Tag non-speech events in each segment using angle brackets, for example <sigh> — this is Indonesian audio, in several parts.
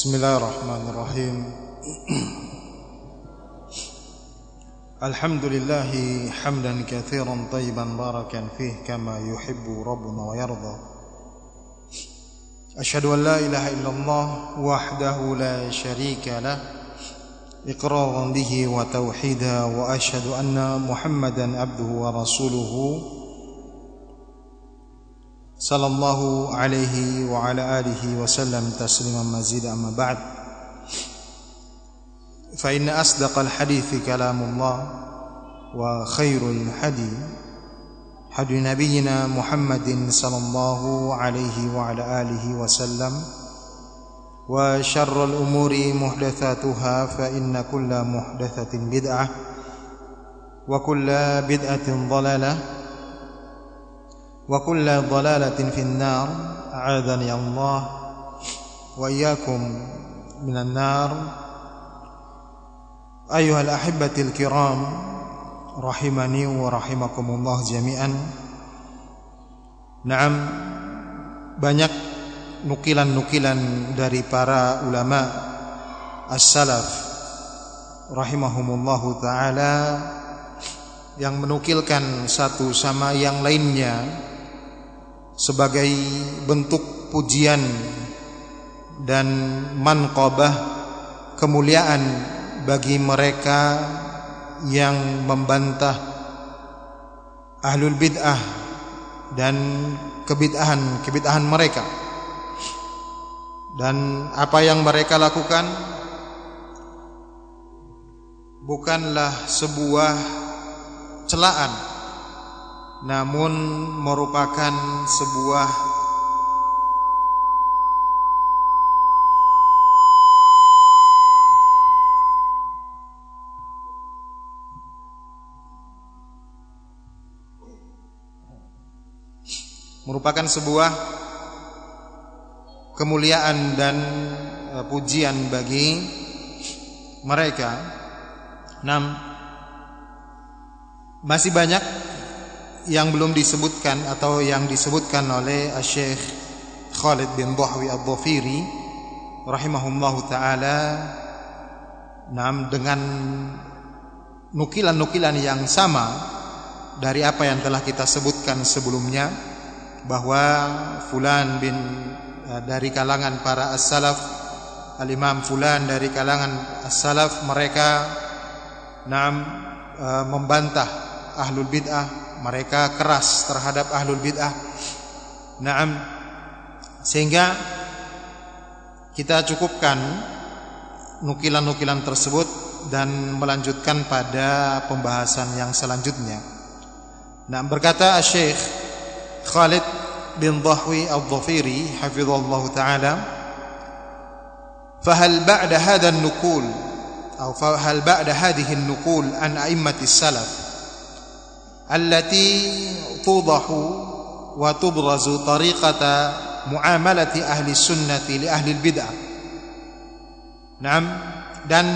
بسم الله الرحمن الرحيم. <clears throat> الحمد لله حمدا كثيرا طيبا باركا فيه كما يحب ربنا ويرضى. أشهد أن لا إله إلا الله وحده لا شريك له إقرارا به وتوحيدا وأشهد أن محمدا عبده ورسوله. صلى الله عليه وعلى آله وسلم تسليما مزيدا أما بعد. فإن أصدق الحديث كلام الله وخير الحديث حديث نبينا محمد صلى الله عليه وعلى آله وسلم وشر الأمور محدثاتها فإن كل محدثة بدعة وكل بدعة ضلالة وكل ضلالة في النار أعاذني الله وإياكم من النار أيها الأحبة الكرام رحمني ورحمكم الله جميعا نعم banyak nukilan-nukilan dari para ulama as-salaf rahimahumullahu taala yang menukilkan satu sama yang lainnya sebagai bentuk pujian dan manqabah kemuliaan bagi mereka yang membantah ahlul bid'ah dan kebid'ahan-kebid'ahan mereka. Dan apa yang mereka lakukan bukanlah sebuah celaan namun merupakan sebuah merupakan sebuah kemuliaan dan pujian bagi mereka. Nam masih banyak yang belum disebutkan atau yang disebutkan oleh Syekh Khalid bin Dhahwi Ad-Dhafiri rahimahullahu taala nam dengan nukilan-nukilan yang sama dari apa yang telah kita sebutkan sebelumnya bahwa fulan bin dari kalangan para as-salaf al-imam fulan dari kalangan as-salaf mereka nam membantah ahlul bid'ah mereka keras terhadap ahlul bid'ah naam sehingga kita cukupkan nukilan-nukilan tersebut dan melanjutkan pada pembahasan yang selanjutnya nah berkata Syekh Khalid bin Dhahwi Al-Dhafiri hafizallahu taala فهل بعد هذا النقول أو فهل بعد هذه النقول عن أئمة السلف التي توضح وتبرز طريقة معاملة أهل ahli لأهل li ahli dan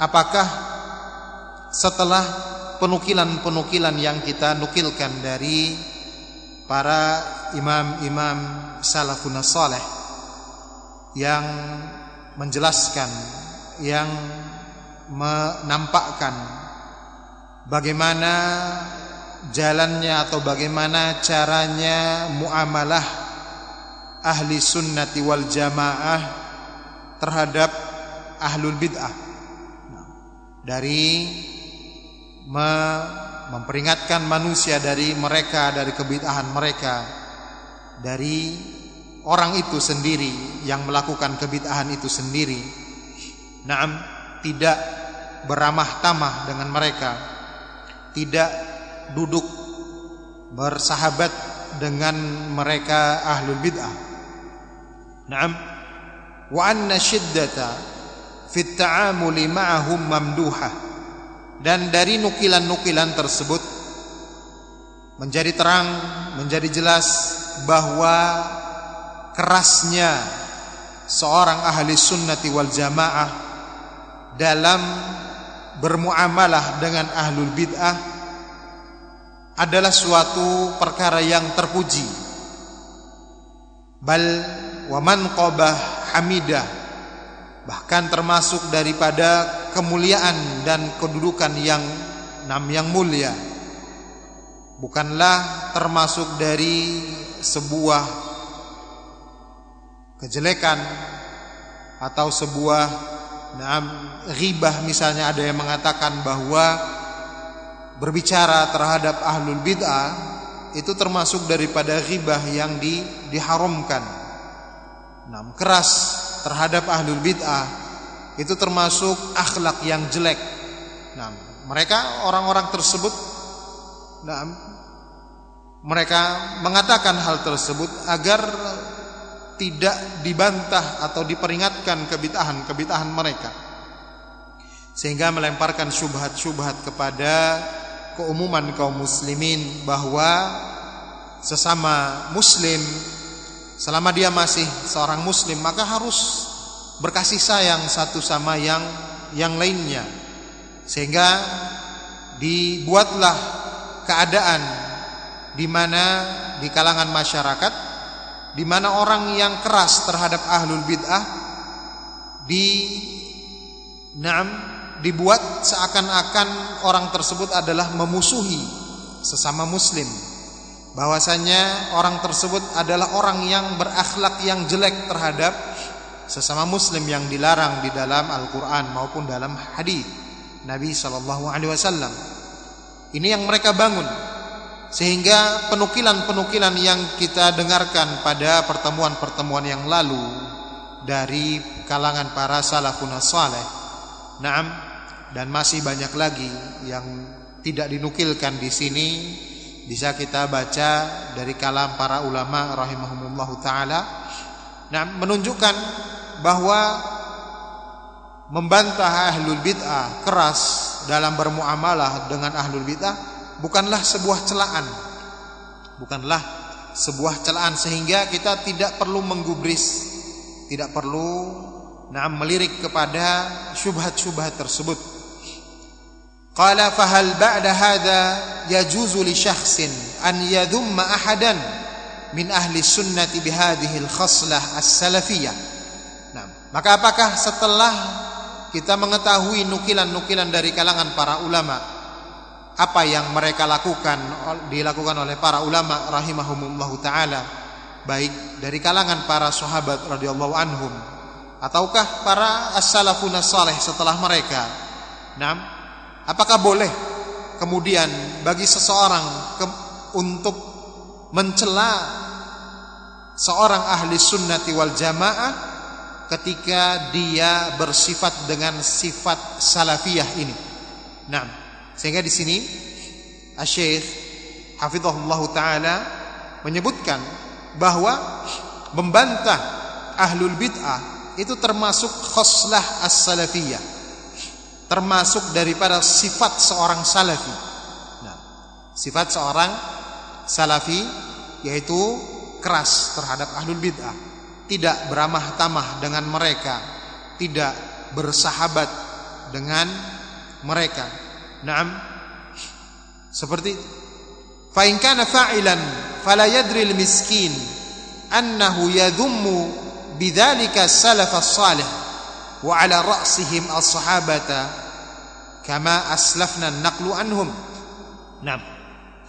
apakah setelah penukilan-penukilan yang kita nukilkan dari para imam-imam salafun salih yang menjelaskan yang menampakkan bagaimana jalannya atau bagaimana caranya muamalah ahli sunnati wal jamaah terhadap ahlul bid'ah. Dari memperingatkan manusia dari mereka dari kebid'ahan mereka dari orang itu sendiri yang melakukan kebid'ahan itu sendiri. Naam tidak beramah tamah dengan mereka. Tidak duduk bersahabat dengan mereka ahlul bid'ah. Naam. Wa anna shiddata fit ta'amuli ma'ahum mamduhah dan dari nukilan-nukilan tersebut menjadi terang menjadi jelas bahwa kerasnya seorang ahli sunnati wal jamaah dalam bermuamalah dengan ahlul bid'ah adalah suatu perkara yang terpuji. Bal wa man qabah hamidah bahkan termasuk daripada kemuliaan dan kedudukan yang nam yang mulia. Bukanlah termasuk dari sebuah kejelekan atau sebuah nam ghibah misalnya ada yang mengatakan bahwa berbicara terhadap ahlul bid'ah itu termasuk daripada ghibah yang di, diharamkan. Nam keras terhadap ahlul bid'ah itu termasuk akhlak yang jelek. Nah, mereka orang-orang tersebut nah, mereka mengatakan hal tersebut agar tidak dibantah atau diperingatkan kebitahan-kebitahan mereka sehingga melemparkan syubhat-syubhat kepada keumuman kaum muslimin bahwa sesama muslim selama dia masih seorang muslim maka harus berkasih sayang satu sama yang yang lainnya. Sehingga dibuatlah keadaan di mana di kalangan masyarakat di mana orang yang keras terhadap ahlul bid'ah di Naam dibuat seakan-akan orang tersebut adalah memusuhi sesama muslim. Bahwasanya orang tersebut adalah orang yang berakhlak yang jelek terhadap sesama muslim yang dilarang di dalam Al-Qur'an maupun dalam hadis Nabi sallallahu alaihi wasallam. Ini yang mereka bangun. Sehingga penukilan-penukilan yang kita dengarkan pada pertemuan-pertemuan yang lalu dari kalangan para salafun saleh. Naam dan masih banyak lagi yang tidak dinukilkan di sini bisa kita baca dari kalam para ulama rahimahumullahu taala. Nah, menunjukkan bahwa membantah ahlul bid'ah keras dalam bermuamalah dengan ahlul bid'ah bukanlah sebuah celaan. Bukanlah sebuah celaan sehingga kita tidak perlu menggubris, tidak perlu nah melirik kepada syubhat-syubhat tersebut. Qala fahal ba'da hadha yajuzu li syakhsin an yadhumma ahadan min ahli sunnati bihadhihi al-khaslah as-salafiyah. Nah, maka apakah setelah kita mengetahui nukilan-nukilan dari kalangan para ulama apa yang mereka lakukan dilakukan oleh para ulama rahimahumullahu taala baik dari kalangan para sahabat radhiyallahu anhum ataukah para as-salafun salih setelah mereka. Nah, apakah boleh kemudian bagi seseorang ke, untuk mencela seorang ahli sunnati wal jamaah ketika dia bersifat dengan sifat salafiyah ini? Nah, sehingga di sini Asy-Syaikh hafizahullah taala menyebutkan bahwa membantah ahlul bid'ah itu termasuk khoslah as-salafiyah. Termasuk daripada sifat seorang salafi. Nah, sifat seorang salafi yaitu keras terhadap ahlul bid'ah, tidak beramah tamah dengan mereka, tidak bersahabat dengan mereka Naam. Seperti fa in kana fa'ilan fala yadri al-miskin annahu yadhummu bidzalika salaf as-salih wa ala ra'sihim as-sahabata kama aslafna an-naqlu anhum. Naam.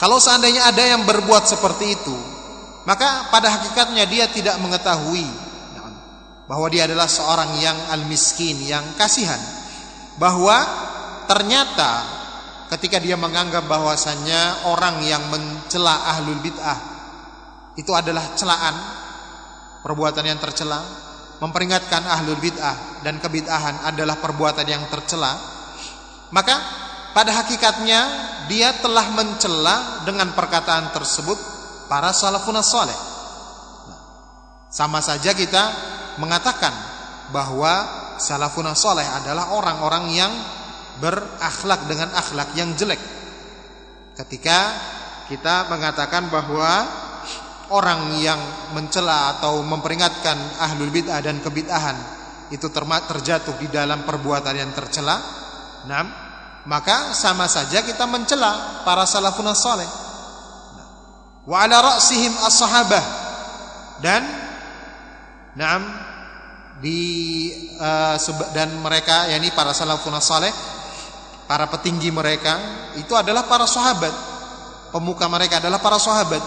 Kalau seandainya ada yang berbuat seperti itu, maka pada hakikatnya dia tidak mengetahui bahwa dia adalah seorang yang al-miskin, yang kasihan. Bahwa ternyata ketika dia menganggap bahwasannya orang yang mencela ahlul bid'ah itu adalah celaan perbuatan yang tercela memperingatkan ahlul bid'ah dan kebid'ahan adalah perbuatan yang tercela maka pada hakikatnya dia telah mencela dengan perkataan tersebut para salafun saleh sama saja kita mengatakan bahwa salafun saleh adalah orang-orang yang berakhlak dengan akhlak yang jelek. Ketika kita mengatakan bahwa orang yang mencela atau memperingatkan ahlul bid'ah dan kebid'ahan itu terjatuh di dalam perbuatan yang tercela, nah, maka sama saja kita mencela para salafun saleh. Wa ala ra'sihim as-sahabah. Dan Naam di uh, dan mereka yakni para salafun saleh para petinggi mereka itu adalah para sahabat. Pemuka mereka adalah para sahabat.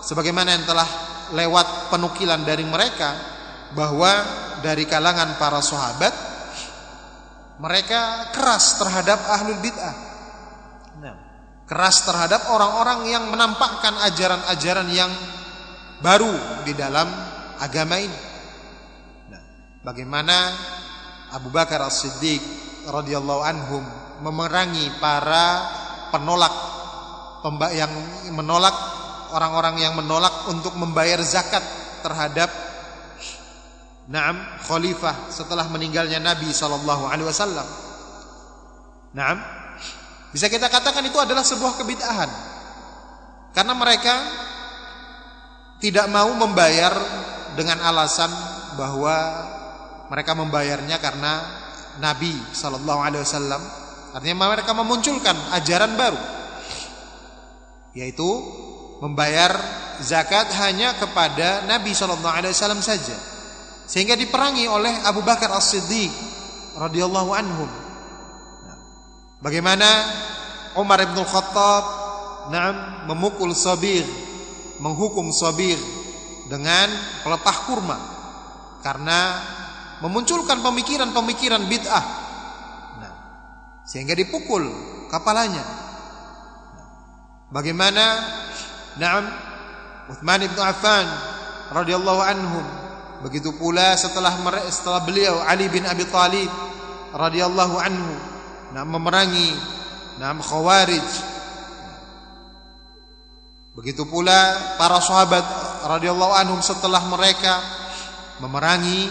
Sebagaimana yang telah lewat penukilan dari mereka bahwa dari kalangan para sahabat mereka keras terhadap ahlul bid'ah. Nah, keras terhadap orang-orang yang menampakkan ajaran-ajaran yang baru di dalam agama ini. Bagaimana Abu Bakar As-Siddiq radhiyallahu anhum memerangi para penolak yang menolak orang-orang yang menolak untuk membayar zakat terhadap Naam khalifah setelah meninggalnya Nabi sallallahu alaihi wasallam. Naam. Bisa kita katakan itu adalah sebuah kebid'ahan. Karena mereka tidak mau membayar dengan alasan bahwa mereka membayarnya karena Nabi Shallallahu Alaihi Wasallam. Artinya mereka memunculkan ajaran baru, yaitu membayar zakat hanya kepada Nabi Shallallahu Alaihi Wasallam saja, sehingga diperangi oleh Abu Bakar As Siddiq radhiyallahu anhu. Bagaimana Umar bin Khattab nah, memukul Sabir, menghukum Sabir dengan pelepah kurma karena memunculkan pemikiran-pemikiran bid'ah. Nah, sehingga dipukul kepalanya. Bagaimana Naam Uthman bin Affan radhiyallahu anhum begitu pula setelah setelah beliau Ali bin Abi Thalib radhiyallahu anhu nah memerangi Naam Khawarij Begitu pula para sahabat radhiyallahu anhum setelah mereka memerangi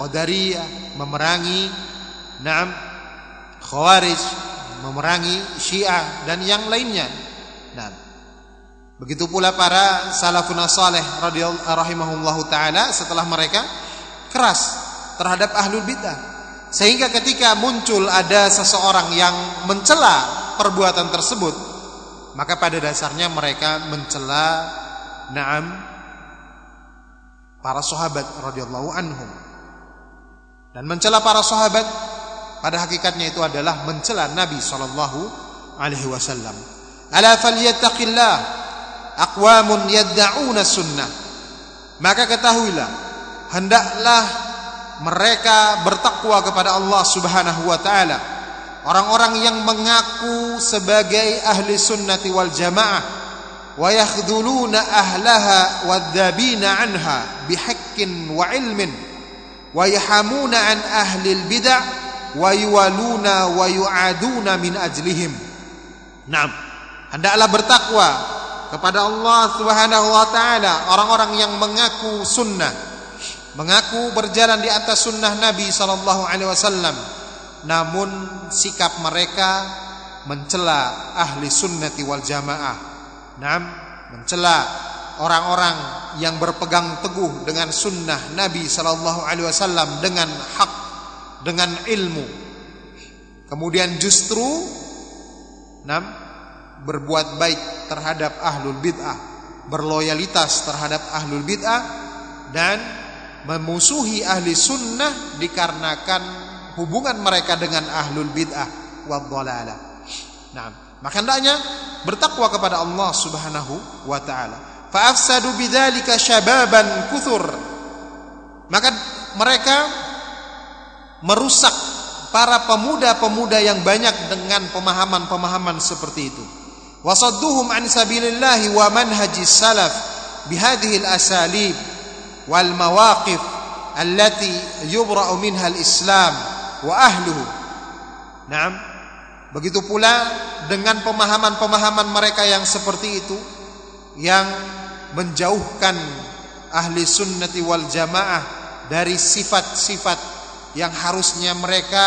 Qadariyah memerangi Naam Khawarij memerangi Syiah dan yang lainnya. Nah, begitu pula para salafun saleh radhiyallahu taala setelah mereka keras terhadap ahlul bidah. Sehingga ketika muncul ada seseorang yang mencela perbuatan tersebut, maka pada dasarnya mereka mencela Naam para sahabat radhiyallahu anhum. Dan mencela para sahabat pada hakikatnya itu adalah mencela Nabi sallallahu alaihi wasallam. Ala falyattaqillah aqwamun yad'una sunnah. Maka ketahuilah hendaklah mereka bertakwa kepada Allah Subhanahu wa taala. Orang-orang yang mengaku sebagai ahli sunnati wal jamaah wa yakhdhuluna ahlaha wadzabina anha bihaqqin wa ilmin wa yahamuna an ahlil bid'ah wa yuwaluna wa yu'aduna min ajlihim. Naam. Hendaklah bertakwa kepada Allah Subhanahu wa taala orang-orang yang mengaku sunnah, mengaku berjalan di atas sunnah Nabi sallallahu alaihi wasallam, namun sikap mereka mencela ahli sunnati wal jamaah. Naam, mencela orang-orang yang berpegang teguh dengan sunnah Nabi Sallallahu Alaihi Wasallam dengan hak, dengan ilmu. Kemudian justru enam berbuat baik terhadap ahlul bid'ah, berloyalitas terhadap ahlul bid'ah dan memusuhi ahli sunnah dikarenakan hubungan mereka dengan ahlul bid'ah Nah, maka hendaknya bertakwa kepada Allah Subhanahu wa taala. Fa'afsadu bidzalika syababan kuthur. Maka mereka merusak para pemuda-pemuda yang banyak dengan pemahaman-pemahaman seperti itu sabilillahi wa manhajis salaf bihadhihi al-asalib wal mawaqif allati yubra'u minha al-islam wa ahluhu Naam begitu pula dengan pemahaman-pemahaman mereka yang seperti itu yang menjauhkan ahli sunnati wal jamaah dari sifat-sifat yang harusnya mereka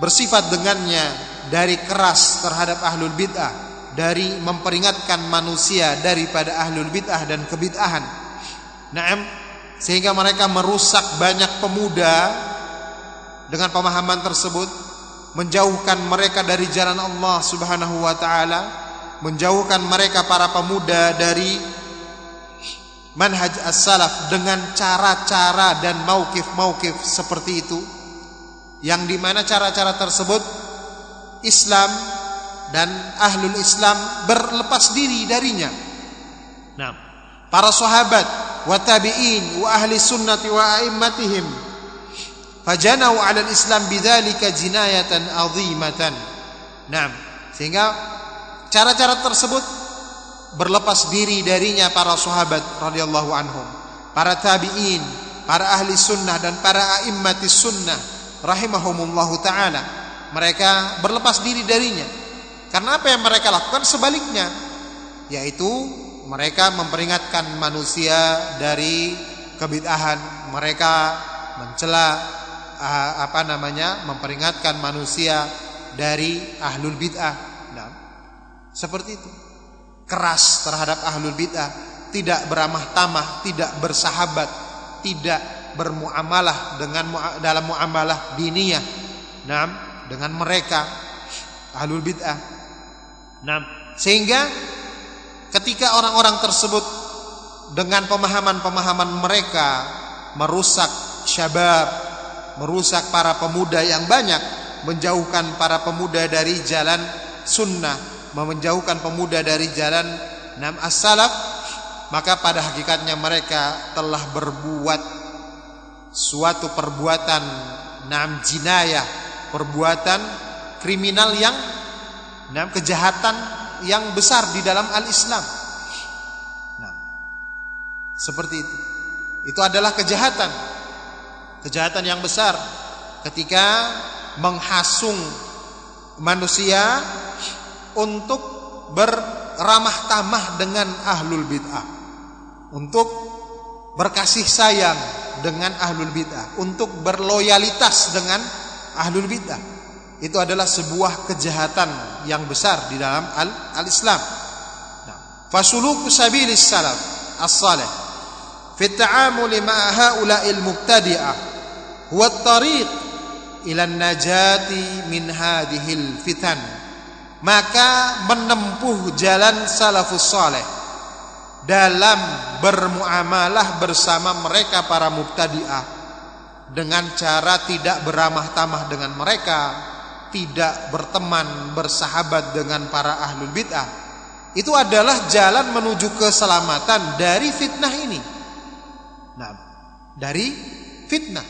bersifat dengannya dari keras terhadap ahlul bid'ah dari memperingatkan manusia daripada ahlul bid'ah dan kebid'ahan. Naam sehingga mereka merusak banyak pemuda dengan pemahaman tersebut menjauhkan mereka dari jalan Allah Subhanahu wa taala menjauhkan mereka para pemuda dari manhaj as-salaf dengan cara-cara dan maukif-maukif seperti itu. Yang di mana cara-cara tersebut Islam dan ahlul Islam berlepas diri darinya. Nah, para sahabat wa tabi'in wa ahli sunnati wa a'immatihim fajanau 'ala al-islam bidzalika jinayatan 'azimatan. Nah, sehingga cara-cara tersebut berlepas diri darinya para sahabat radhiyallahu anhum, para tabi'in, para ahli sunnah dan para a'immatis sunnah rahimahumullahu taala. Mereka berlepas diri darinya. Karena apa yang mereka lakukan sebaliknya, yaitu mereka memperingatkan manusia dari kebid'ahan, mereka mencela ah, apa namanya? memperingatkan manusia dari ahlul bid'ah. Nah, seperti itu. Keras terhadap ahlul bid'ah, tidak beramah tamah, tidak bersahabat, tidak bermuamalah dengan dalam muamalah diniyah. Nah, dengan mereka ahlul bid'ah. Nah, sehingga ketika orang-orang tersebut dengan pemahaman-pemahaman mereka merusak syabab, merusak para pemuda yang banyak, menjauhkan para pemuda dari jalan sunnah, menjauhkan pemuda dari jalan nam as-salaf, maka pada hakikatnya mereka telah berbuat suatu perbuatan nam jinayah, perbuatan kriminal yang nah, kejahatan yang besar di dalam al-Islam. Nah, seperti itu. Itu adalah kejahatan. Kejahatan yang besar ketika menghasung manusia untuk berramah tamah dengan ahlul bid'ah. Untuk berkasih sayang dengan ahlul bid'ah, untuk berloyalitas dengan ahlul bid'ah itu adalah sebuah kejahatan yang besar di dalam al-Islam. Nah, fasuluku sabilis salaf as-salih fi at-ta'amul ma'a ha'ula'il mubtadi'ah huwa at-tariq ila an-najati min hadhil fitan. Maka menempuh jalan salafus saleh dalam bermuamalah bersama mereka para mubtadi'ah dengan cara tidak beramah tamah dengan mereka tidak berteman bersahabat dengan para ahlul bid'ah itu adalah jalan menuju keselamatan dari fitnah ini. Nah dari fitnah.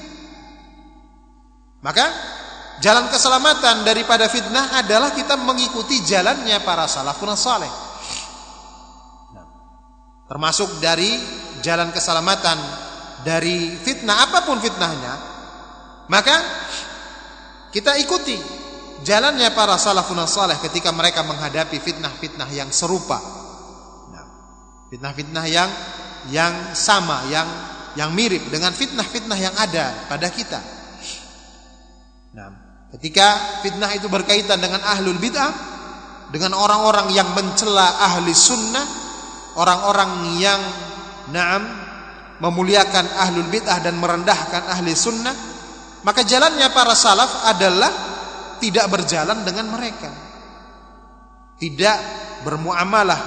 Maka jalan keselamatan daripada fitnah adalah kita mengikuti jalannya para salafun saleh. Nah, termasuk dari jalan keselamatan dari fitnah apa pun fitnahnya maka kita ikuti jalannya para salafun saleh ketika mereka menghadapi fitnah-fitnah yang serupa. Nah, fitnah-fitnah yang yang sama, yang yang mirip dengan fitnah-fitnah yang ada pada kita. Nah, ketika fitnah itu berkaitan dengan ahlul bid'ah, dengan orang-orang yang mencela ahli sunnah, orang-orang yang naam memuliakan ahlul bid'ah dan merendahkan ahli sunnah, maka jalannya para salaf adalah tidak berjalan dengan mereka. Tidak bermuamalah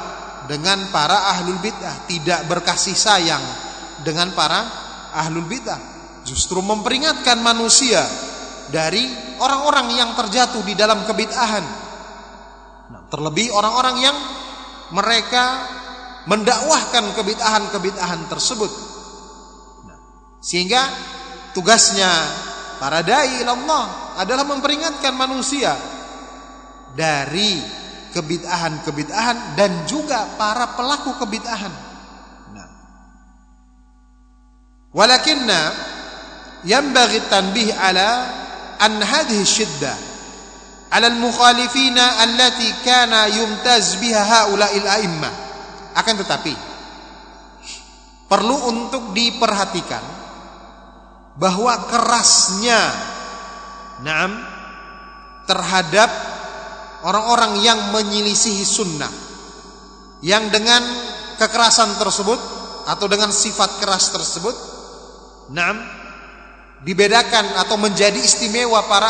dengan para ahlul bid'ah, tidak berkasih sayang dengan para ahlul bid'ah. Justru memperingatkan manusia dari orang-orang yang terjatuh di dalam kebid'ahan. Nah, terlebih orang-orang yang mereka mendakwahkan kebid'ahan-kebid'ahan tersebut. Sehingga tugasnya para dai Allah adalah memperingatkan manusia dari kebid'ahan-kebid'ahan dan juga para pelaku kebid'ahan. Nah. Walakinna yanbaghi tanbih ala an hadhihi syiddah ala al-mukhalifina allati kana yumtaz biha haula'il a'immah. Akan tetapi perlu untuk diperhatikan bahwa kerasnya Naam terhadap orang-orang yang menyelisihi sunnah yang dengan kekerasan tersebut atau dengan sifat keras tersebut naam dibedakan atau menjadi istimewa para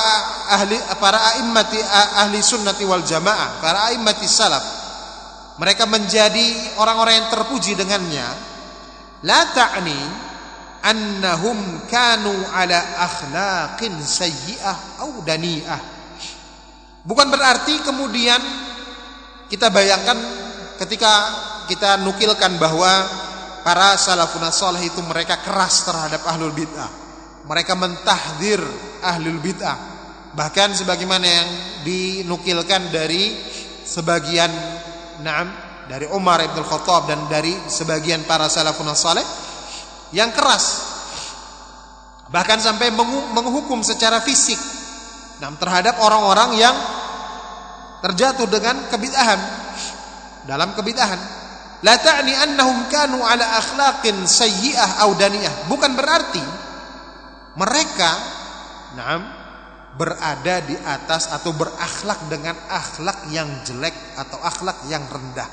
ahli para a'immati ahli sunnati wal jamaah para a'immati salaf. Mereka menjadi orang-orang yang terpuji dengannya. La ta'ni annahum kanu ala akhlaqin sayyi'ah au dani'ah. Bukan berarti kemudian kita bayangkan ketika kita nukilkan bahwa para salafun salih itu mereka keras terhadap ahlul bid'ah. Mereka mentahdir ahlul bid'ah. Bahkan sebagaimana yang dinukilkan dari sebagian Naam dari Umar Ibn Khattab dan dari sebagian para salafun saleh yang keras bahkan sampai menghukum secara fisik nah, terhadap orang-orang yang terjatuh dengan kebid'ahan dalam kebid'ahan la ta'ni annahum kanu ala akhlaqin sayyi'ah au daniyah bukan berarti mereka nah, berada di atas atau berakhlak dengan akhlak yang jelek atau akhlak yang rendah.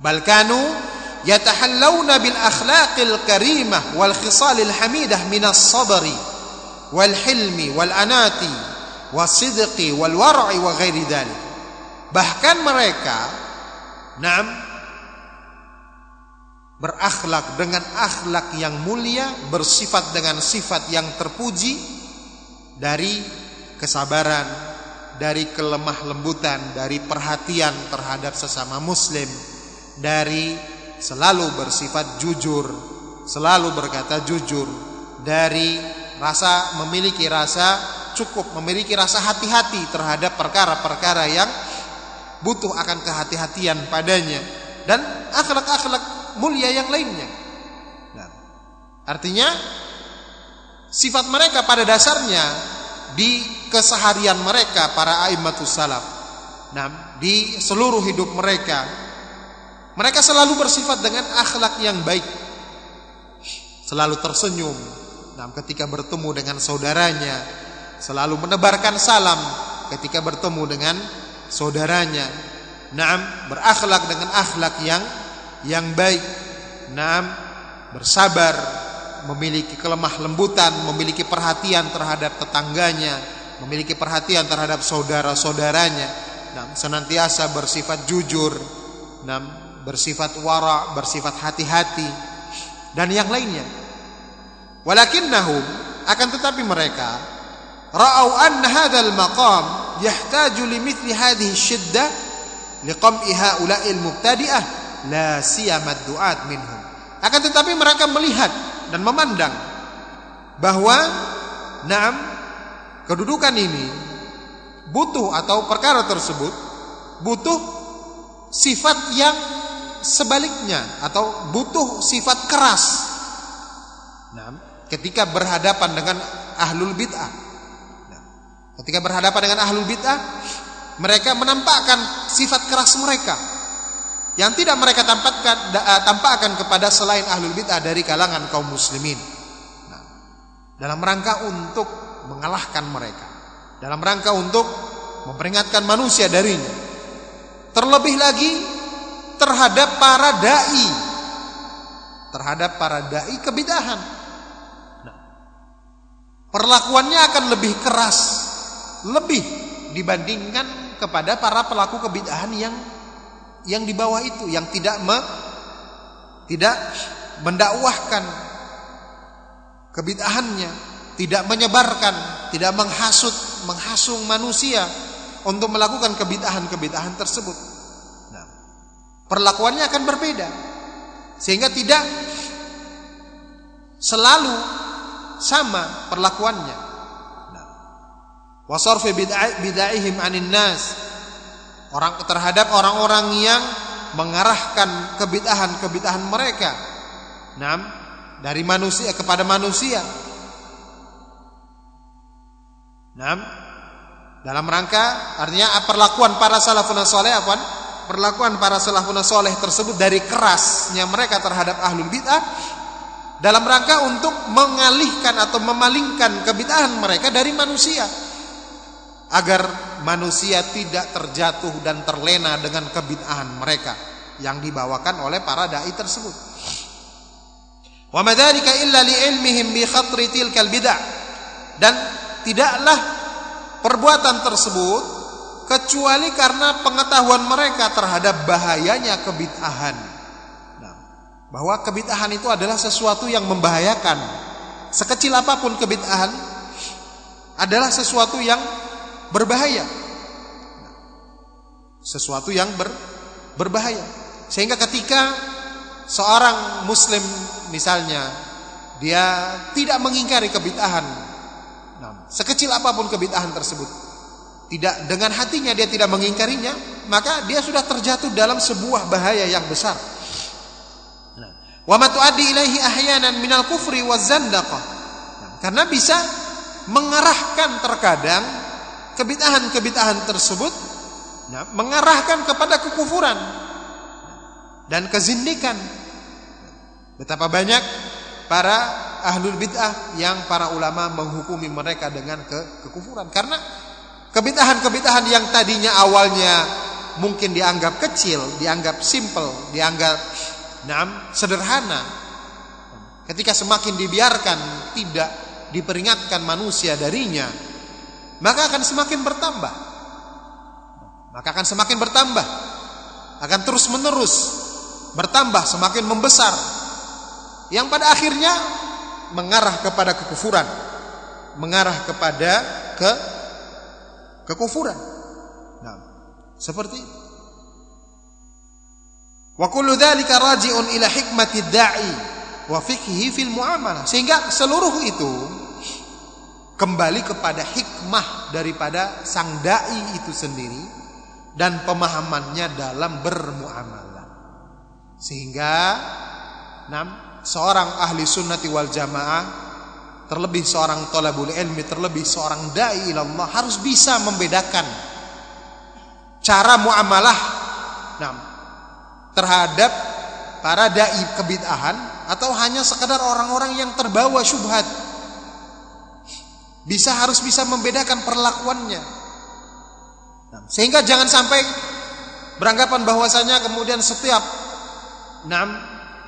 Balkanu yatahallawna bil akhlaqil karimah wal khisalil hamidah minas wal hilmi wal anati wasidqi wal war'i wa ghairi dhalik. Bahkan mereka Naam berakhlak dengan akhlak yang mulia, bersifat dengan sifat yang terpuji, dari kesabaran, dari kelemah lembutan, dari perhatian terhadap sesama muslim, dari selalu bersifat jujur, selalu berkata jujur, dari rasa memiliki rasa cukup, memiliki rasa hati-hati terhadap perkara-perkara yang butuh akan kehati-hatian padanya dan akhlak-akhlak mulia yang lainnya. Nah, artinya sifat mereka pada dasarnya di keseharian mereka para aimatus salaf. Nah, di seluruh hidup mereka mereka selalu bersifat dengan akhlak yang baik. Selalu tersenyum. Nah, ketika bertemu dengan saudaranya, selalu menebarkan salam ketika bertemu dengan saudaranya. Naam, berakhlak dengan akhlak yang yang baik. Naam, bersabar, memiliki kelemah lembutan, memiliki perhatian terhadap tetangganya, memiliki perhatian terhadap saudara-saudaranya, dan senantiasa bersifat jujur, dan bersifat wara, bersifat hati-hati dan yang lainnya. Walakinnahum akan tetapi mereka ra'au anna hadzal maqam yahtaju limithli hadhihi syiddah liqam'i haula'il mubtadi'ah la siyama du'at minhum. Akan tetapi mereka melihat dan memandang bahwa naam kedudukan ini butuh atau perkara tersebut butuh sifat yang sebaliknya atau butuh sifat keras. Nah, ketika berhadapan dengan ahlul bid'ah. Nah, ketika berhadapan dengan ahlul bid'ah, mereka menampakkan sifat keras mereka yang tidak mereka tampakkan eh, tampakkan kepada selain ahlul bid'ah dari kalangan kaum muslimin. Nah, dalam rangka untuk mengalahkan mereka, dalam rangka untuk memperingatkan manusia darinya. Terlebih lagi terhadap para dai, terhadap para dai kebidahan. Nah, perlakuannya akan lebih keras, lebih dibandingkan kepada para pelaku kebidahan yang yang di bawah itu yang tidak me, tidak mendakwahkan kebid'ahannya, tidak menyebarkan, tidak menghasut, menghasung manusia untuk melakukan kebid'ahan-kebid'ahan tersebut. Perlakuannya akan berbeda. Sehingga tidak selalu sama perlakuannya. Nah, wasarfi bid'ahihim anin nas orang terhadap orang-orang yang mengarahkan kebid'ahan-kebid'ahan mereka. Dari manusia kepada manusia. Dalam rangka artinya perlakuan para salafun saleh apa? Perlakuan para salafun saleh tersebut dari kerasnya mereka terhadap ahlul bid'ah dalam rangka untuk mengalihkan atau memalingkan kebid'ahan mereka dari manusia agar manusia tidak terjatuh dan terlena dengan kebid'ahan mereka yang dibawakan oleh para dai tersebut. Wa madzalika illa li ilmihim bi khatri tilkal bid'ah. Dan tidaklah perbuatan tersebut kecuali karena pengetahuan mereka terhadap bahayanya kebid'ahan. Nah, bahwa kebid'ahan itu adalah sesuatu yang membahayakan. Sekecil apa pun kebid'ahan adalah sesuatu yang berbahaya. Sesuatu yang ber, berbahaya. Sehingga ketika seorang muslim misalnya dia tidak mengingkari kebid'ahan. Nah, sekecil apa pun kebid'ahan tersebut, tidak dengan hatinya dia tidak mengingkarinya, maka dia sudah terjatuh dalam sebuah bahaya yang besar. Nah, wa ilaihi ahyanan minal kufri karena bisa mengarahkan terkadang kebid'ahan-kebid'ahan tersebut nah, mengarahkan kepada kekufuran dan kezindikan. Betapa banyak para ahlul bid'ah yang para ulama menghukumi mereka dengan ke kekufuran karena Kebitahan-kebitahan yang tadinya awalnya mungkin dianggap kecil, dianggap simple, dianggap nam, sederhana. Ketika semakin dibiarkan, tidak diperingatkan manusia darinya, maka akan semakin bertambah. Maka akan semakin bertambah. Akan terus-menerus bertambah, semakin membesar. Yang pada akhirnya mengarah kepada kekufuran, mengarah kepada ke kekufuran. Nah, seperti. Wa kullu dzalika raji'un ila hikmati da'i wa fiqhihi fil muamalah. Sehingga seluruh itu kembali kepada hikmah daripada sang dai itu sendiri dan pemahamannya dalam bermuamalah. Sehingga enam seorang ahli sunnati wal jamaah terlebih seorang tolabul ilmi, terlebih seorang dai Allah harus bisa membedakan cara muamalah nah, terhadap para dai kebid'ahan atau hanya sekadar orang-orang yang terbawa syubhat. Bisa harus bisa membedakan perlakuannya. Nah, sehingga jangan sampai beranggapan bahwasanya kemudian setiap enam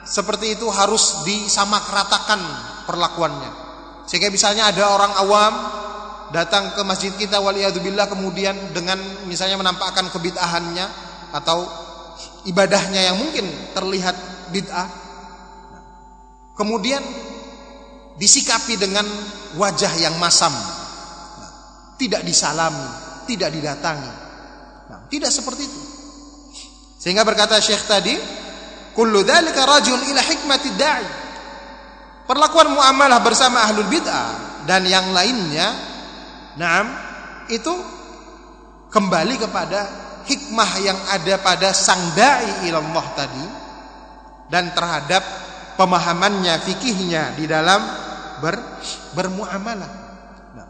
seperti itu harus disamakratakan perlakuannya. Sehingga misalnya ada orang awam datang ke masjid kita waliyadzubillah kemudian dengan misalnya menampakkan kebid'ahannya atau ibadahnya yang mungkin terlihat bid'ah. Kemudian disikapi dengan wajah yang masam. Tidak disalami, tidak didatangi. Nah, tidak seperti itu. Sehingga berkata Syekh tadi, kullu dzalika rajul ila hikmati da'i. Perlakuan muamalah bersama ahlul bid'ah dan yang lainnya, naam, itu kembali kepada hikmah yang ada pada sang dai ilallah tadi dan terhadap pemahamannya, fikihnya di dalam ber, bermuamalah. Nah,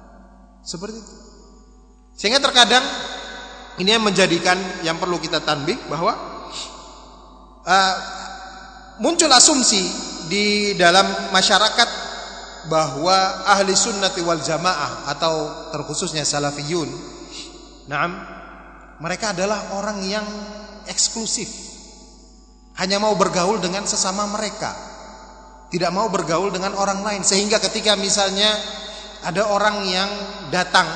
seperti itu. Sehingga terkadang ini yang menjadikan yang perlu kita tanbih bahwa uh, muncul asumsi di dalam masyarakat bahwa ahli sunnati wal jamaah atau terkhususnya salafiyun Naam mereka adalah orang yang eksklusif. Hanya mau bergaul dengan sesama mereka. Tidak mau bergaul dengan orang lain. Sehingga ketika misalnya ada orang yang datang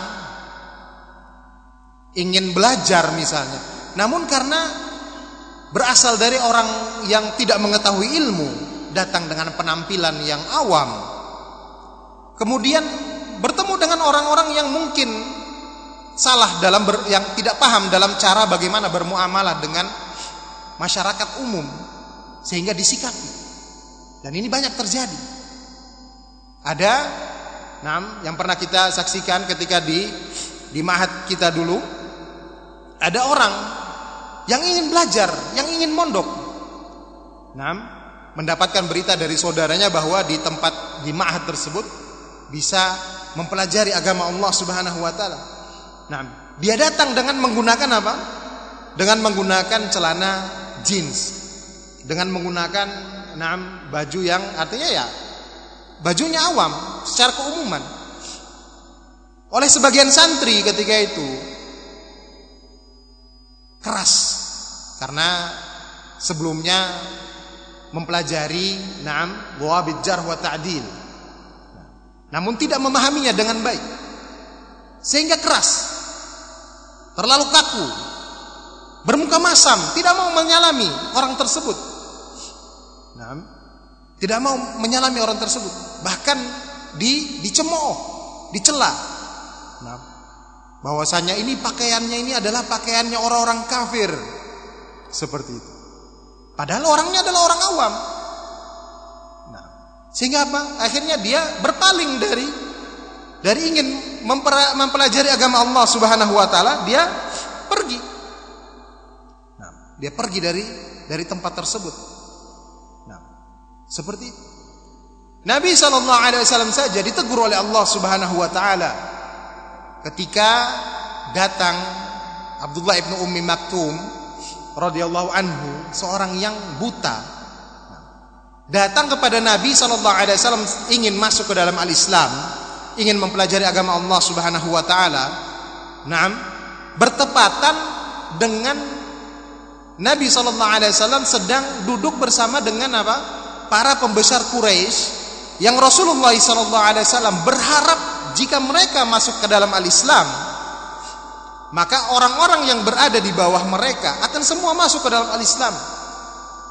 ingin belajar misalnya. Namun karena berasal dari orang yang tidak mengetahui ilmu datang dengan penampilan yang awam. Kemudian bertemu dengan orang-orang yang mungkin salah dalam ber, yang tidak paham dalam cara bagaimana bermuamalah dengan masyarakat umum sehingga disikapi. Dan ini banyak terjadi. Ada enam yang pernah kita saksikan ketika di di mahat kita dulu ada orang yang ingin belajar, yang ingin mondok. Enam mendapatkan berita dari saudaranya bahwa di tempat di ma'had tersebut bisa mempelajari agama Allah Subhanahu wa taala. Nah, dia datang dengan menggunakan apa? Dengan menggunakan celana jeans. Dengan menggunakan enam baju yang artinya ya bajunya awam secara keumuman. Oleh sebagian santri ketika itu keras karena sebelumnya mempelajari naam dhawabit jarh wa ta'dil. Namun tidak memahaminya dengan baik. Sehingga keras. Terlalu kaku. Bermuka masam, tidak mau menyalami orang tersebut. Nah, tidak mau menyalami orang tersebut, bahkan di dicemooh, dicela. Nah, bahwasanya ini pakaiannya ini adalah pakaiannya orang-orang kafir. Seperti itu. Padahal orangnya adalah orang awam. Nah, sehingga apa? Akhirnya dia berpaling dari dari ingin mempelajari agama Allah Subhanahu wa taala, dia pergi. Nah, dia pergi dari dari tempat tersebut. Nah, seperti. Nabi sallallahu alaihi wasallam saja ditegur oleh Allah Subhanahu wa taala ketika datang Abdullah ibnu Ummi Maktum radhiyallahu anhu, seorang yang buta. Datang kepada Nabi sallallahu alaihi wasallam ingin masuk ke dalam al-Islam, ingin mempelajari agama Allah Subhanahu wa taala. Naam, bertepatan dengan Nabi sallallahu alaihi wasallam sedang duduk bersama dengan apa? para pembesar Quraisy yang Rasulullah sallallahu alaihi wasallam berharap jika mereka masuk ke dalam al-Islam maka orang-orang yang berada di bawah mereka akan semua masuk ke dalam al-Islam.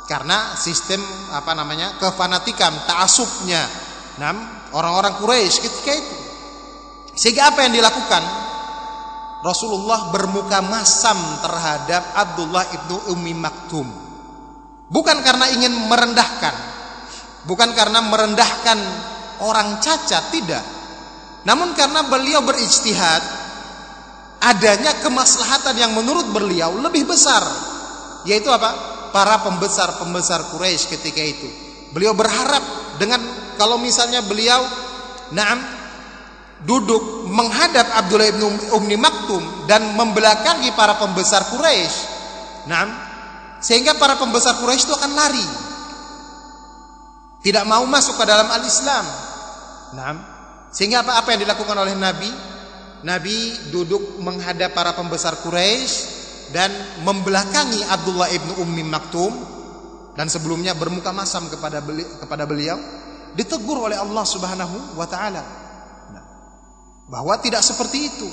Karena sistem apa namanya kefanatikan ta'assubnya. Nam orang-orang Quraisy ketika itu. Sehingga apa yang dilakukan? Rasulullah bermuka masam terhadap Abdullah ibnu Ummi Maktum. Bukan karena ingin merendahkan. Bukan karena merendahkan orang cacat tidak. Namun karena beliau berijtihad adanya kemaslahatan yang menurut beliau lebih besar. Yaitu apa? Para pembesar-pembesar Quraisy ketika itu. Beliau berharap dengan kalau misalnya beliau naam duduk menghadap Abdullah bin Ummi Maktum dan membelakangi para pembesar Quraisy. Naam sehingga para pembesar Quraisy itu akan lari. Tidak mau masuk ke dalam al-Islam. Naam sehingga apa apa yang dilakukan oleh Nabi Nabi duduk menghadap para pembesar Quraisy dan membelakangi Abdullah ibnu Ummi Maktum dan sebelumnya bermuka masam kepada beliau, kepada beliau ditegur oleh Allah Subhanahu wa taala nah, bahwa tidak seperti itu.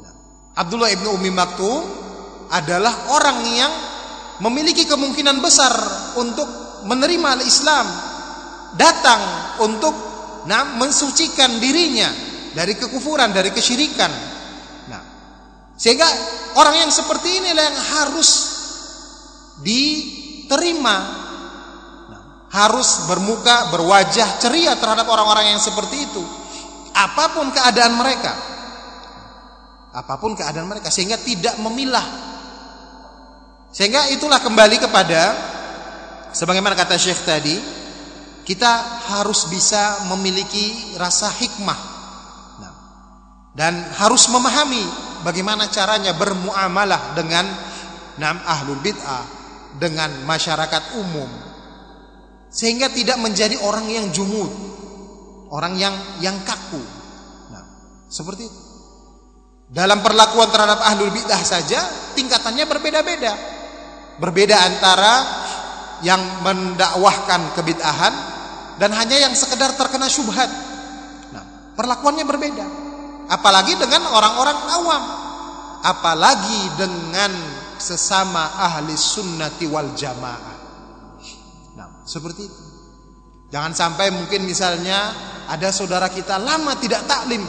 Nah, Abdullah ibnu Ummi Maktum adalah orang yang memiliki kemungkinan besar untuk menerima Islam, datang untuk nah, mensucikan dirinya dari kekufuran, dari kesyirikan. Nah, sehingga orang yang seperti inilah yang harus diterima. Nah, harus bermuka, berwajah ceria terhadap orang-orang yang seperti itu. Apa pun keadaan mereka. Apa pun keadaan mereka sehingga tidak memilah. Sehingga itulah kembali kepada sebagaimana kata Syekh tadi, kita harus bisa memiliki rasa hikmah dan harus memahami bagaimana caranya bermuamalah dengan nam ahlul bid'ah dengan masyarakat umum. Sehingga tidak menjadi orang yang jumud orang yang yang kaku. Nah seperti itu. Dalam perlakuan terhadap ahlul bid'ah saja tingkatannya berbeda-beda. Berbeda antara yang mendakwahkan kebid'ahan dan hanya yang sekedar terkena syubhat. Nah perlakuannya berbeda apalagi dengan orang-orang awam. Apalagi dengan sesama ahli sunnati wal jamaah. Nah seperti itu. Jangan sampai mungkin misalnya ada saudara kita lama tidak taklim.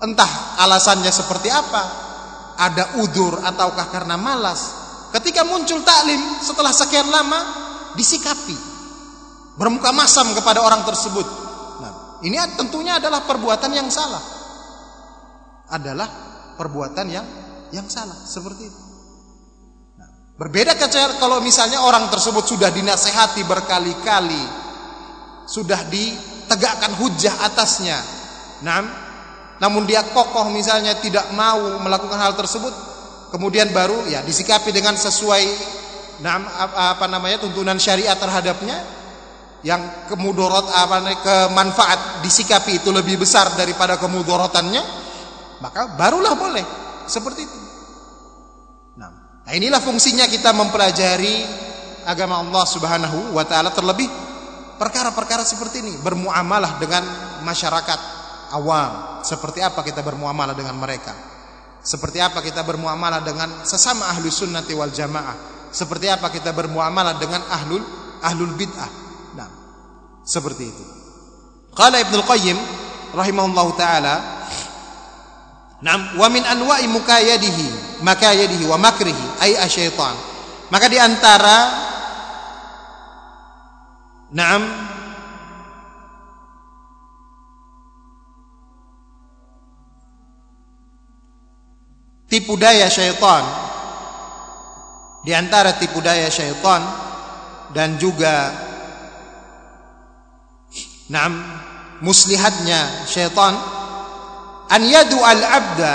Entah alasannya seperti apa. Ada udur ataukah karena malas. Ketika muncul taklim setelah sekian lama disikapi. Bermuka masam kepada orang tersebut ini tentunya adalah perbuatan yang salah. Adalah perbuatan yang yang salah seperti itu. Nah, berbeda kalau misalnya orang tersebut sudah dinasehati berkali-kali, sudah ditegakkan hujah atasnya. Nah, namun dia kokoh misalnya tidak mau melakukan hal tersebut, kemudian baru ya disikapi dengan sesuai apa namanya tuntunan syariat terhadapnya, yang kemudorot apa kemanfaat disikapi itu lebih besar daripada kemudorotannya maka barulah boleh. Seperti itu. Nah, nah inilah fungsinya kita mempelajari agama Allah Subhanahu wa taala terlebih perkara-perkara seperti ini bermuamalah dengan masyarakat awam. Seperti apa kita bermuamalah dengan mereka? Seperti apa kita bermuamalah dengan sesama ahlu sunnati wal jamaah? Seperti apa kita bermuamalah dengan ahlul ahlul bid'ah. Seperti itu. Qala Ibnu Qayyim rahimahullahu taala, "Nam wa min anwa'i mukayadihi, makayadihi wa makrihi ay asyaitan." Maka di antara Naam tipu daya syaitan di antara tipu daya syaitan dan juga Naam muslihatnya syaitan an yadu al-abda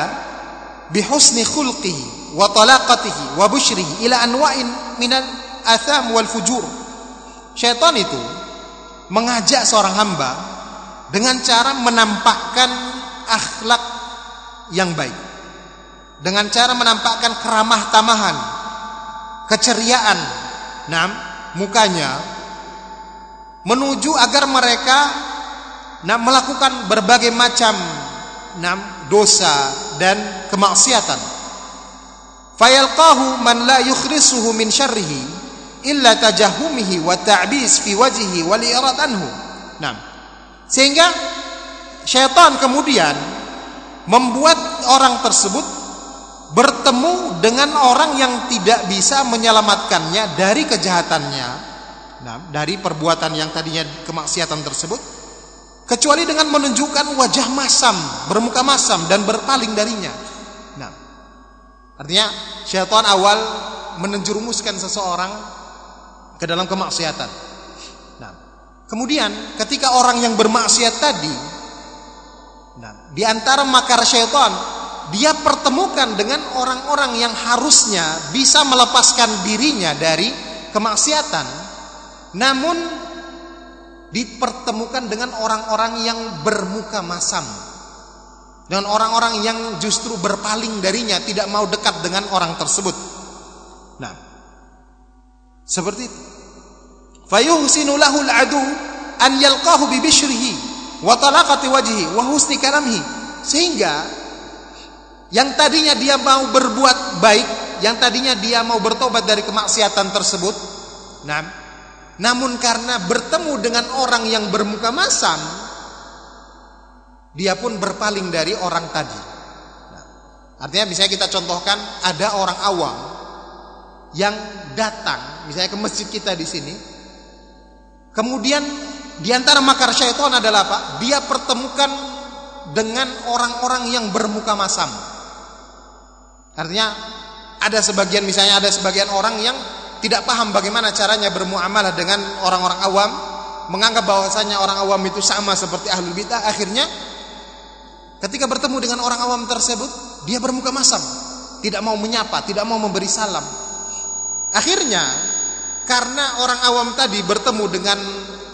bihusni khulqihi wa talaqatihi wa bushrihi ila anwa'in minal atham wal fujur. Syaitan itu mengajak seorang hamba dengan cara menampakkan akhlak yang baik. Dengan cara menampakkan keramah tamahan keceriaan. Nah mukanya menuju agar mereka nah, melakukan berbagai macam nah, dosa dan kemaksiatan. Fayalqahu man la yukhrisuhu min syarrihi illa tajahumihi wa ta'bis fi wajhihi wal irad anhu. Nah, sehingga syaitan kemudian membuat orang tersebut bertemu dengan orang yang tidak bisa menyelamatkannya dari kejahatannya nah, dari perbuatan yang tadinya kemaksiatan tersebut kecuali dengan menunjukkan wajah masam, bermuka masam dan berpaling darinya. Nah, artinya syaitan awal menjerumuskan seseorang ke dalam kemaksiatan. Nah, kemudian ketika orang yang bermaksiat tadi nah, di antara makar syaitan dia pertemukan dengan orang-orang yang harusnya bisa melepaskan dirinya dari kemaksiatan namun dipertemukan dengan orang-orang yang bermuka masam. Dan orang-orang yang justru berpaling darinya tidak mau dekat dengan orang tersebut. Nah, seperti itu. Fayuhsinu lahul adu an yalqahu bi bishrihi wa talaqati wajhi wa husni. Sehingga yang tadinya dia mau berbuat baik, yang tadinya dia mau bertobat dari kemaksiatan tersebut, nah namun karena bertemu dengan orang yang bermuka masam, dia pun berpaling dari orang tadi. Nah, artinya misalnya kita contohkan ada orang awam yang datang, misalnya ke masjid kita di sini, kemudian di antara makar syaitan adalah apa? Dia pertemukan dengan orang-orang yang bermuka masam. Artinya ada sebagian misalnya ada sebagian orang yang tidak paham bagaimana caranya bermuamalah dengan orang-orang awam, menganggap bahwasanya orang awam itu sama seperti ahli bidah, akhirnya ketika bertemu dengan orang awam tersebut, dia bermuka masam, tidak mau menyapa, tidak mau memberi salam. Akhirnya karena orang awam tadi bertemu dengan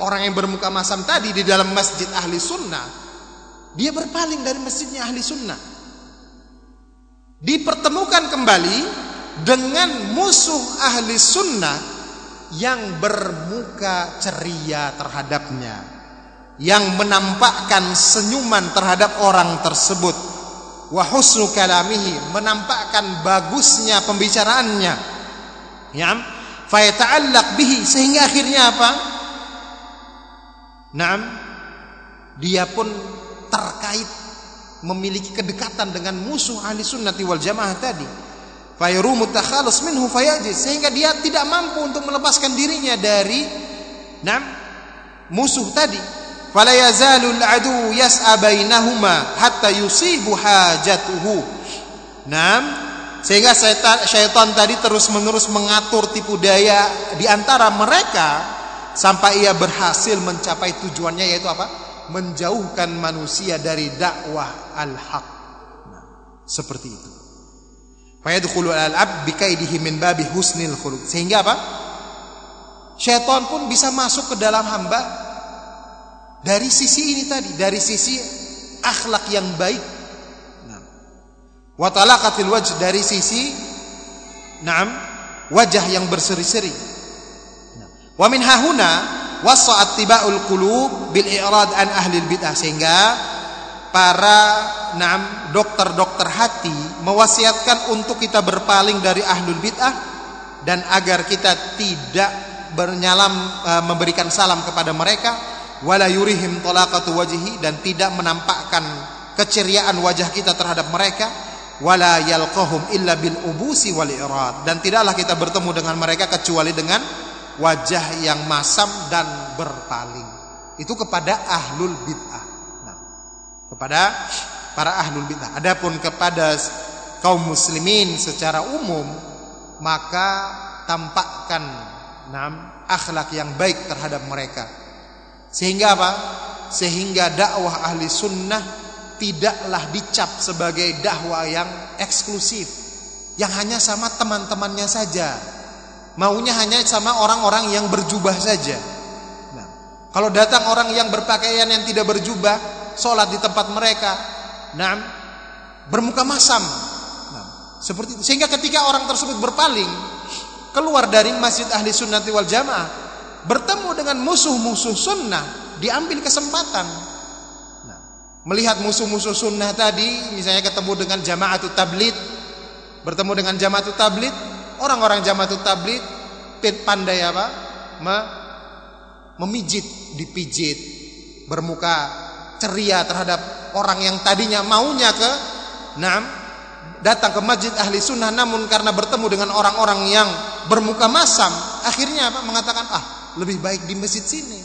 orang yang bermuka masam tadi di dalam masjid ahli sunnah, dia berpaling dari masjidnya ahli sunnah. Dipertemukan kembali dengan musuh ahli sunnah yang bermuka ceria terhadapnya yang menampakkan senyuman terhadap orang tersebut. Wa husnu kalamihi menampakkan bagusnya pembicaraannya. Ya fayata'allaq bihi sehingga akhirnya apa? Naam. Dia pun terkait memiliki kedekatan dengan musuh ahli sunnati wal jamaah tadi minhu sehingga dia tidak mampu untuk melepaskan dirinya dari nam musuh tadi. Fala yazalul adu yas'a bainahuma hatta yusibu hajatuhu. Nam sehingga syaitan, syaitan tadi terus-menerus mengatur tipu daya di antara mereka sampai ia berhasil mencapai tujuannya yaitu apa? Menjauhkan manusia dari dakwah al-haq. Nah, seperti itu Fayadkhulu al-ab bikaidihi min babi husnil khuluq. Sehingga apa? Syaitan pun bisa masuk ke dalam hamba dari sisi ini tadi, dari sisi akhlak yang baik. Nah. Wa talaqatil wajh dari sisi Naam, wajah yang berseri-seri. Wa min hahuna wasa attiba'ul qulub bil i'rad an ahli bid'ah sehingga para enam dokter-dokter hati mewasiatkan untuk kita berpaling dari ahlul bid'ah dan agar kita tidak bernyalam uh, memberikan salam kepada mereka. Wala yurihim talaqatu wajhi dan tidak menampakkan keceriaan wajah kita terhadap mereka. Wala yalqahum illa bil ubusi wal irad. Dan tidaklah kita bertemu dengan mereka kecuali dengan wajah yang masam dan berpaling. Itu kepada ahlul bid'ah kepada para ahlul bid'ah. Adapun kepada kaum muslimin secara umum maka tampakkan nam akhlak yang baik terhadap mereka. Sehingga apa? Sehingga dakwah ahli sunnah tidaklah dicap sebagai dakwah yang eksklusif. Yang hanya sama teman-temannya saja. Maunya hanya sama orang-orang yang berjubah saja. Nah, kalau datang orang yang berpakaian yang tidak berjubah sholat di tempat mereka. Nah bermuka masam. Nah, seperti itu. Sehingga ketika orang tersebut berpaling keluar dari masjid ahli sunnati wal jamaah bertemu dengan musuh-musuh sunnah diambil kesempatan. Melihat musuh-musuh sunnah tadi misalnya ketemu dengan jamaatul tablit bertemu dengan jamaatul tablit orang-orang jamaatul tablit pandai apa? Me, memijit dipijit bermuka ceria terhadap orang yang tadinya maunya ke enam datang ke masjid ahli sunnah namun karena bertemu dengan orang-orang yang bermuka masam akhirnya apa mengatakan ah lebih baik di masjid sini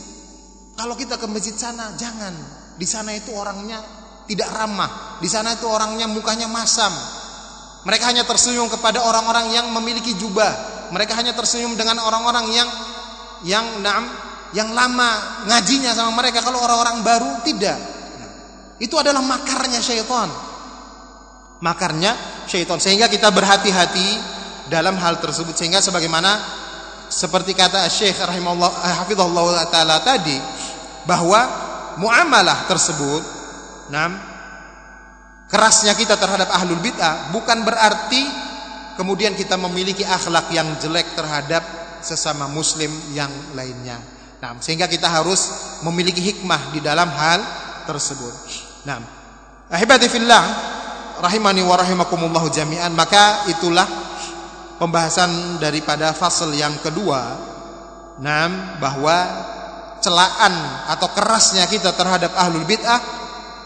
kalau kita ke masjid sana jangan di sana itu orangnya tidak ramah. Di sana itu orangnya mukanya masam. Mereka hanya tersenyum kepada orang-orang yang memiliki jubah. Mereka hanya tersenyum dengan orang-orang yang yang nam yang lama ngajinya sama mereka. Kalau orang-orang baru tidak. Itu adalah makarnya syaitan. Makarnya syaitan. Sehingga kita berhati-hati dalam hal tersebut sehingga sebagaimana seperti kata Syekh rahimahullah hafizahullah taala tadi bahwa muamalah tersebut enam kerasnya kita terhadap ahlul bid'ah bukan berarti kemudian kita memiliki akhlak yang jelek terhadap sesama muslim yang lainnya. Nah, sehingga kita harus memiliki hikmah di dalam hal tersebut. Nah, ahibati fillah rahimani wa rahimakumullah jami'an, maka itulah pembahasan daripada fasal yang kedua. Nah, bahwa celaan atau kerasnya kita terhadap ahlul bid'ah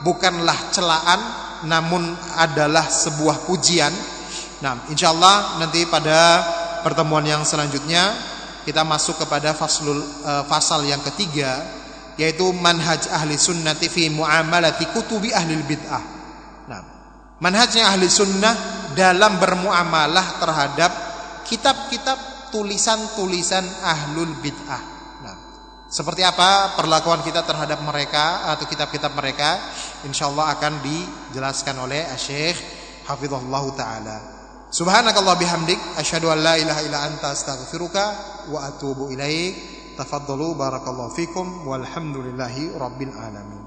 bukanlah celaan namun adalah sebuah pujian. Nah, insyaallah nanti pada pertemuan yang selanjutnya kita masuk kepada faslul uh, fasal yang ketiga yaitu manhaj ahli sunnati fi muamalati kutubi ahli bid'ah. Nah, manhajnya ahli sunnah dalam bermuamalah terhadap kitab-kitab tulisan-tulisan ahlul bid'ah. Seperti apa perlakuan kita terhadap mereka atau kitab-kitab mereka insyaallah akan dijelaskan oleh Syekh Hafizahullah taala. Subhanakallah bihamdik asyhadu an la ilaha illa anta astaghfiruka wa atubu ilaik. Tafaddalu barakallahu fikum walhamdulillahi rabbil alamin.